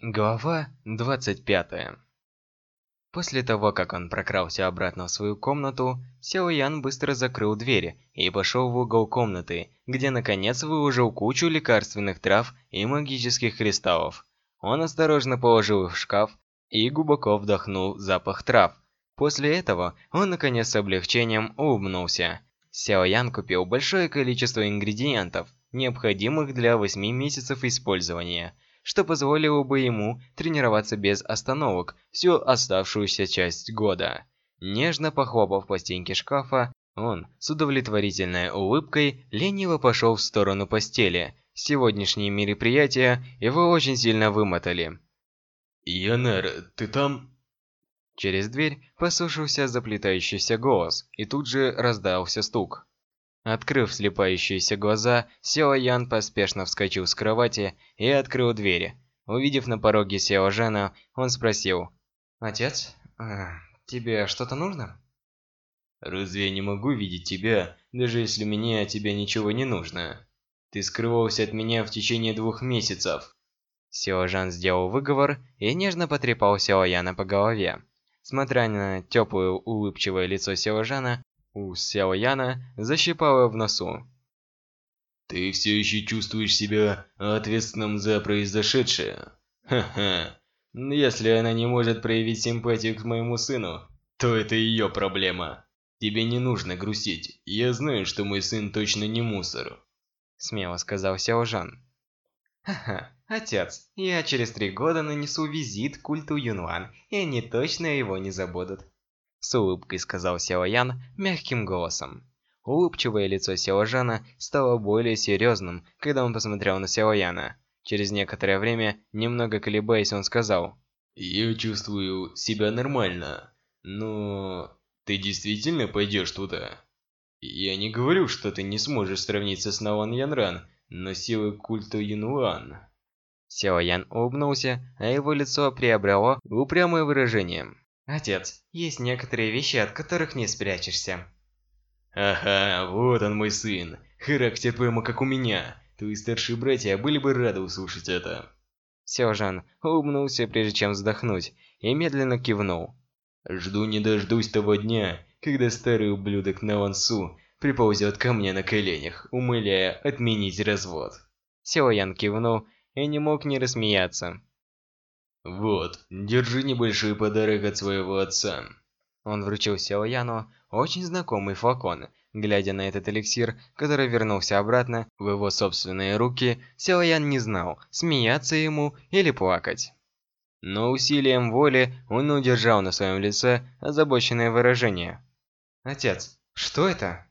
Глава 25 После того, как он прокрался обратно в свою комнату, Сяо Ян быстро закрыл дверь и пошел в угол комнаты, где наконец выложил кучу лекарственных трав и магических кристаллов. Он осторожно положил их в шкаф и глубоко вдохнул запах трав. После этого он наконец с облегчением улыбнулся. Сяо Ян купил большое количество ингредиентов, необходимых для 8 месяцев использования – что позволило бы ему тренироваться без остановок всю оставшуюся часть года. Нежно похлопав по стенке шкафа, он с удовлетворительной улыбкой лениво пошел в сторону постели. Сегодняшние мероприятия его очень сильно вымотали. «Янер, ты там?» Через дверь послышался заплетающийся голос, и тут же раздался стук. Открыв слепающиеся глаза, Сяо Ян поспешно вскочил с кровати и открыл двери. Увидев на пороге Сяо Жена, он спросил. «Отец, а, тебе что-то нужно?» «Разве я не могу видеть тебя, даже если мне от тебя ничего не нужно? Ты скрывался от меня в течение двух месяцев». Сяо Жан сделал выговор и нежно потрепал Сяо Яна по голове. Смотря на теплое улыбчивое лицо Сяо Жана, у Сяо Яна защипало в носу. «Ты все еще чувствуешь себя ответственным за произошедшее? Ха-ха. Если она не может проявить симпатию к моему сыну, то это ее проблема. Тебе не нужно грустить. Я знаю, что мой сын точно не мусор», – смело сказал Сяо Жан. «Ха-ха, отец, я через три года нанесу визит культу Юнван, и они точно его не забудут». С улыбкой сказал Сяо Ян мягким голосом. Улыбчивое лицо Сяо Жана стало более серьезным, когда он посмотрел на Сяо Яна. Через некоторое время, немного колебаясь, он сказал. «Я чувствую себя нормально, но... Ты действительно пойдешь туда?» «Я не говорю, что ты не сможешь сравниться с Наон Янран, но силы культа Юнуан...» Сяо Ян улыбнулся, а его лицо приобрело упрямое выражение. Отец, есть некоторые вещи, от которых не спрячешься. Ага, вот он мой сын. Характер прямо как у меня. Твои старшие братья были бы рады услышать это. Сёжан улыбнулся, прежде чем вздохнуть, и медленно кивнул. Жду не дождусь того дня, когда старый ублюдок Навансу приползет ко мне на коленях, умоляя отменить развод. Сяоян кивнул и не мог не рассмеяться. «Вот, держи небольшой подарок от своего отца». Он вручил Сяо очень знакомый флакон. Глядя на этот эликсир, который вернулся обратно в его собственные руки, Сяо не знал, смеяться ему или плакать. Но усилием воли он удержал на своем лице озабоченное выражение. «Отец, что это?»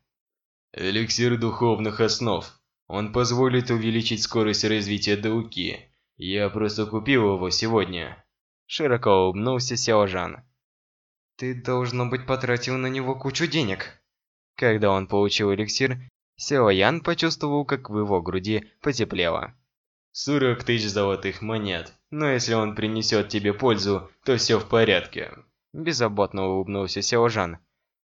«Эликсир духовных основ. Он позволит увеличить скорость развития Дауки. Я просто купил его сегодня. Широко улыбнулся Сяожан. Ты, должно быть, потратил на него кучу денег. Когда он получил эликсир, Сяо Ян почувствовал, как в его груди потеплело. 40 тысяч золотых монет. Но если он принесет тебе пользу, то все в порядке. Беззаботно улыбнулся Сяо Жан.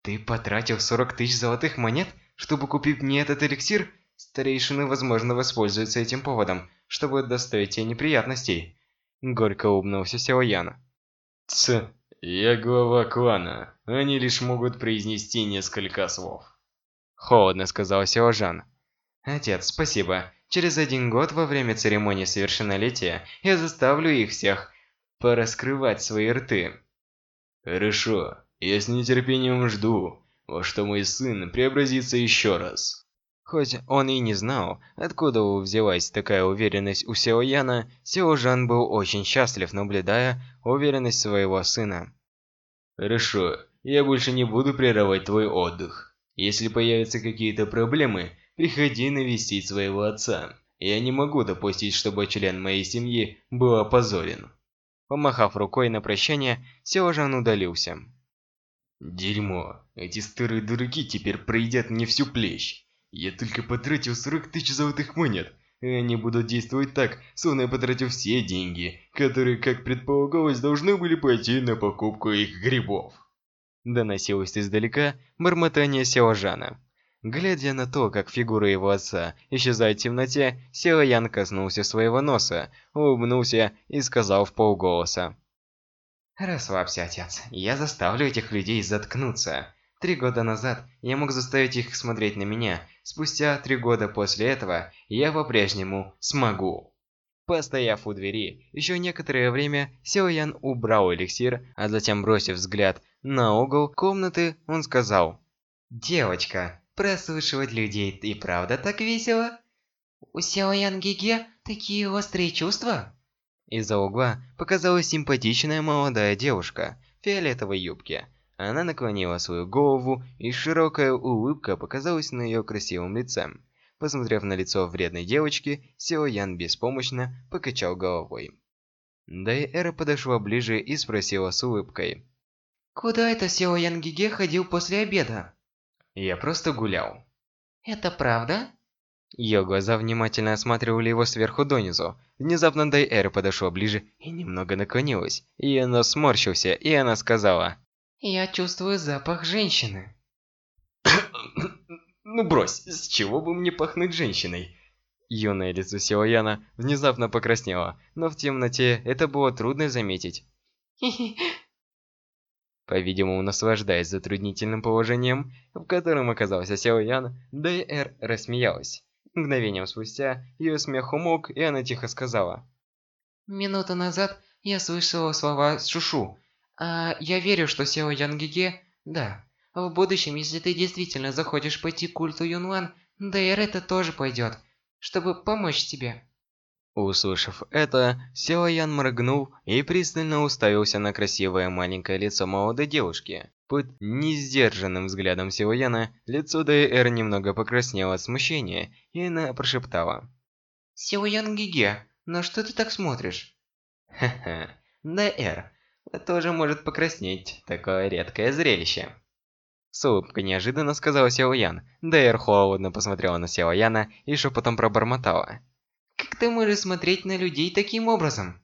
Ты потратил 40 тысяч золотых монет, чтобы купить мне этот эликсир? Старейшины, возможно, воспользуются этим поводом, чтобы доставить тебе неприятностей. Горько улыбнулся Сяо Ян. Ц, я глава клана. Они лишь могут произнести несколько слов. Холодно сказал Сяо. Отец, спасибо. Через один год во время церемонии совершеннолетия я заставлю их всех пораскрывать свои рты. Хорошо. Я с нетерпением жду, во что мой сын преобразится еще раз. Хоть он и не знал, откуда взялась такая уверенность у Сяо Яна, Сяо Жан был очень счастлив, наблюдая уверенность своего сына. «Хорошо, я больше не буду прерывать твой отдых. Если появятся какие-то проблемы, приходи навестить своего отца. Я не могу допустить, чтобы член моей семьи был опозорен». Помахав рукой на прощание, Сяо Жан удалился. «Дерьмо, эти старые дураки теперь проедят мне всю плещь. Я только потратил 40 тысяч золотых монет, и они будут действовать так, словно я потратил все деньги, которые, как предполагалось, должны были пойти на покупку их грибов. Доносилось издалека бормотание Сяожана. Глядя на то, как фигура его отца исчезает в темноте, Сила Ян коснулся своего носа, улыбнулся и сказал в полголоса. «Расслабься, отец. Я заставлю этих людей заткнуться. Три года назад я мог заставить их смотреть на меня. Спустя три года после этого я по-прежнему смогу». Постояв у двери, еще некоторое время Силаян убрал эликсир, а затем, бросив взгляд на угол комнаты, он сказал. «Девочка, прослушивать людей и правда так весело? У Силаян Гиге такие острые чувства?» Из-за угла показалась симпатичная молодая девушка в фиолетовой юбке. Она наклонила свою голову, и широкая улыбка показалась на ее красивом лице. Посмотрев на лицо вредной девочки, Сео Ян беспомощно покачал головой. Дайэра подошла ближе и спросила с улыбкой. «Куда это Сео Ян Гиге ходил после обеда?» «Я просто гулял». «Это правда?» Ее глаза внимательно осматривали его сверху донизу. Внезапно Дайэр подошла ближе и немного наклонилась. Ее нос сморщился, и она сказала. «Я чувствую запах женщины». «Ну брось, с чего бы мне пахнуть женщиной?» Юное лицо Силаяна внезапно покраснело, но в темноте это было трудно заметить. По-видимому, наслаждаясь затруднительным положением, в котором оказался Силаян, Дайэр рассмеялась. Мгновением спустя ее смех умолк, и она тихо сказала. «Минуту назад я слышала слова Шушу. А я верю, что Сео Янгиге... Да. В будущем, если ты действительно захочешь пойти к культу Юнлан, ДР это тоже пойдет, чтобы помочь тебе». Услышав это, Сео Ян моргнул и пристально уставился на красивое маленькое лицо молодой девушки. Под несдержанным взглядом Силуяна лицо Д.Р. немного покраснело от смущения, и она прошептала. «Силуян Гиге, на что ты так смотришь?» «Ха-ха, Д.Р. тоже может покраснеть, такое редкое зрелище». С улыбкой неожиданно сказала Силуян. Д.Р. холодно посмотрела на Силуяна и шепотом пробормотала. «Как ты можешь смотреть на людей таким образом?»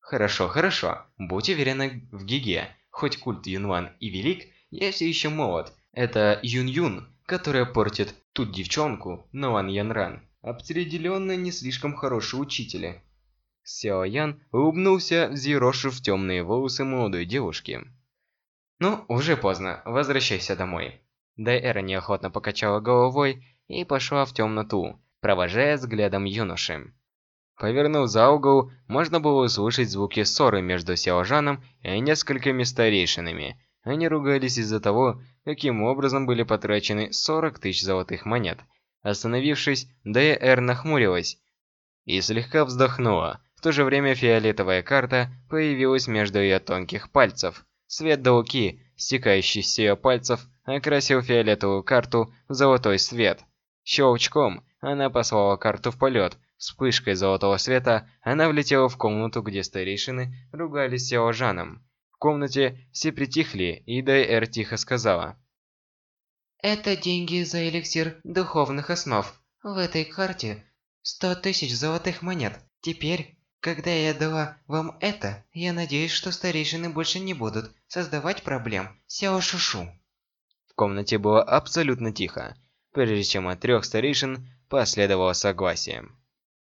«Хорошо, хорошо, будь уверена в Гиге. Хоть культ Юнван и велик, я все еще молод. Это Юн-Юн, которая портит тут девчонку, но Ван Янран. Определенно не слишком хорошие учители. Сяо Ян улыбнулся, взъерошив темные волосы молодой девушки. «Ну, уже поздно, возвращайся домой». Дайэра неохотно покачала головой и пошла в темноту, провожая взглядом юноши. Повернув за угол, можно было услышать звуки ссоры между Сяожаном и несколькими старейшинами. Они ругались из-за того, каким образом были потрачены 40 тысяч золотых монет. Остановившись, Д.Р. нахмурилась и слегка вздохнула. В то же время фиолетовая карта появилась между ее тонких пальцев. Свет Дауки, стекающий с ее пальцев, окрасил фиолетовую карту в золотой свет. Щелчком она послала карту в полет, Вспышкой золотого света она влетела в комнату, где старейшины ругались с Сяожаном. В комнате все притихли, и Дайэр тихо сказала. «Это деньги за эликсир духовных основ. В этой карте сто тысяч золотых монет. Теперь, когда я дала вам это, я надеюсь, что старейшины больше не будут создавать проблем Сяо Шушу». В комнате было абсолютно тихо, прежде чем от трех старейшин последовало согласие.